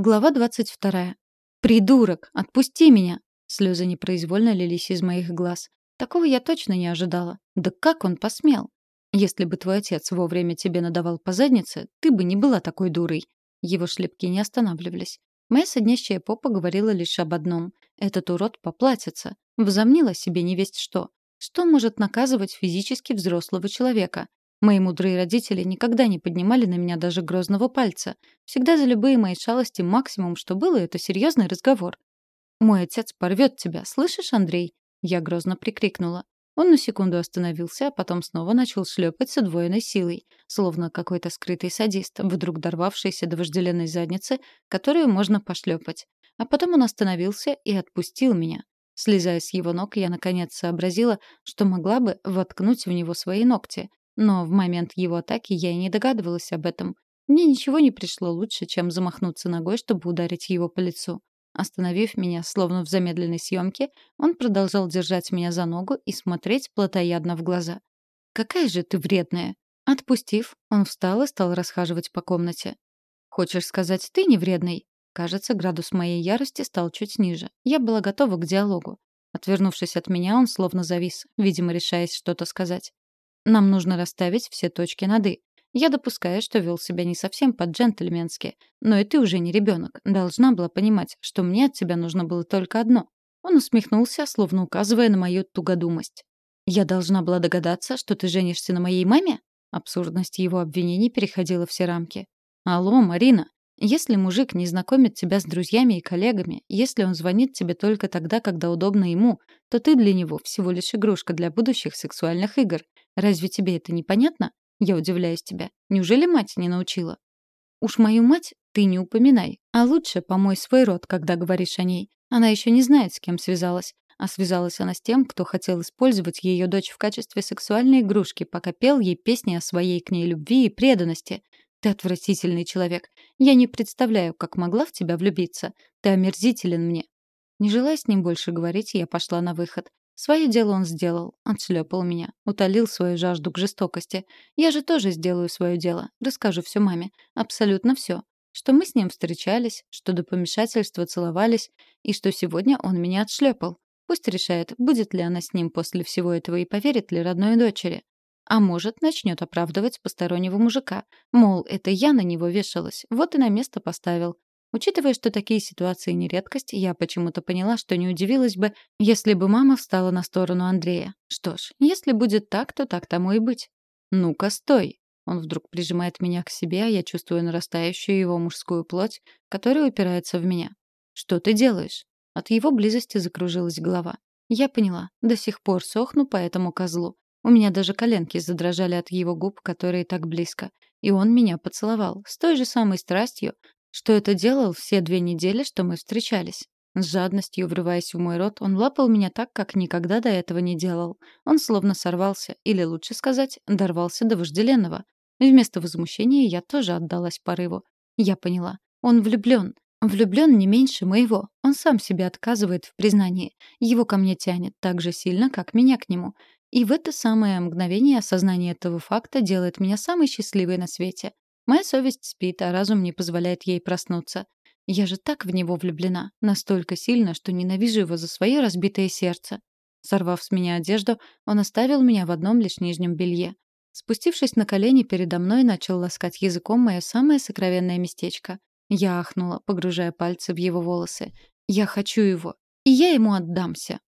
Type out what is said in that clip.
Глава 22. «Придурок! Отпусти меня!» Слезы непроизвольно лились из моих глаз. Такого я точно не ожидала. Да как он посмел? Если бы твой отец вовремя тебе надавал по заднице, ты бы не была такой дурой. Его шлепки не останавливались. Моя соднящая попа говорила лишь об одном. Этот урод поплатится. Возомнила себе невесть что. Что может наказывать физически взрослого человека? Мои мудрые родители никогда не поднимали на меня даже грозного пальца. Всегда за любые мои шалости максимум, что было, это серьезный разговор. «Мой отец порвет тебя, слышишь, Андрей?» Я грозно прикрикнула. Он на секунду остановился, а потом снова начал шлепать с удвоенной силой, словно какой-то скрытый садист, вдруг дорвавшийся до вожделенной задницы, которую можно пошлепать. А потом он остановился и отпустил меня. Слезая с его ног, я наконец сообразила, что могла бы воткнуть в него свои ногти, но в момент его атаки я и не догадывалась об этом. Мне ничего не пришло лучше, чем замахнуться ногой, чтобы ударить его по лицу. Остановив меня, словно в замедленной съемке, он продолжал держать меня за ногу и смотреть плотоядно в глаза. «Какая же ты вредная!» Отпустив, он встал и стал расхаживать по комнате. «Хочешь сказать, ты не вредный?» Кажется, градус моей ярости стал чуть ниже. Я была готова к диалогу. Отвернувшись от меня, он словно завис, видимо, решаясь что-то сказать. Нам нужно расставить все точки над «и». Я допускаю, что вел себя не совсем по-джентльменски, но и ты уже не ребенок. Должна была понимать, что мне от тебя нужно было только одно. Он усмехнулся, словно указывая на мою тугодумость. «Я должна была догадаться, что ты женишься на моей маме?» Абсурдность его обвинений переходила все рамки. «Алло, Марина, если мужик не знакомит тебя с друзьями и коллегами, если он звонит тебе только тогда, когда удобно ему, то ты для него всего лишь игрушка для будущих сексуальных игр. Разве тебе это непонятно? Я удивляюсь тебя. Неужели мать не научила? Уж мою мать ты не упоминай, а лучше помой свой рот, когда говоришь о ней. Она еще не знает, с кем связалась. А связалась она с тем, кто хотел использовать ее дочь в качестве сексуальной игрушки, пока пел ей песни о своей к ней любви и преданности. Ты отвратительный человек. Я не представляю, как могла в тебя влюбиться. Ты омерзителен мне. Не желая с ним больше говорить, я пошла на выход. Свое дело он сделал, отшлепал меня, утолил свою жажду к жестокости. Я же тоже сделаю свое дело, расскажу все маме, абсолютно все. Что мы с ним встречались, что до помешательства целовались, и что сегодня он меня отшлепал. Пусть решает, будет ли она с ним после всего этого и поверит ли родной дочери. А может, начнет оправдывать постороннего мужика. Мол, это я на него вешалась, вот и на место поставил. Учитывая, что такие ситуации не редкость, я почему-то поняла, что не удивилась бы, если бы мама встала на сторону Андрея. Что ж, если будет так, то так тому и быть. «Ну-ка, стой!» Он вдруг прижимает меня к себе, а я чувствую нарастающую его мужскую плоть, которая упирается в меня. «Что ты делаешь?» От его близости закружилась голова. Я поняла. До сих пор сохну по этому козлу. У меня даже коленки задрожали от его губ, которые так близко. И он меня поцеловал. С той же самой страстью, что это делал все две недели, что мы встречались. С жадностью, врываясь в мой рот, он лапал меня так, как никогда до этого не делал. Он словно сорвался, или лучше сказать, дорвался до вожделенного. Вместо возмущения я тоже отдалась порыву. Я поняла. Он влюблен. Влюблен не меньше моего. Он сам себе отказывает в признании. Его ко мне тянет так же сильно, как меня к нему. И в это самое мгновение осознание этого факта делает меня самой счастливой на свете. Моя совесть спит, а разум не позволяет ей проснуться. Я же так в него влюблена, настолько сильно, что ненавижу его за свое разбитое сердце. Сорвав с меня одежду, он оставил меня в одном лишь нижнем белье. Спустившись на колени передо мной, начал ласкать языком мое самое сокровенное местечко. Я ахнула, погружая пальцы в его волосы. «Я хочу его, и я ему отдамся».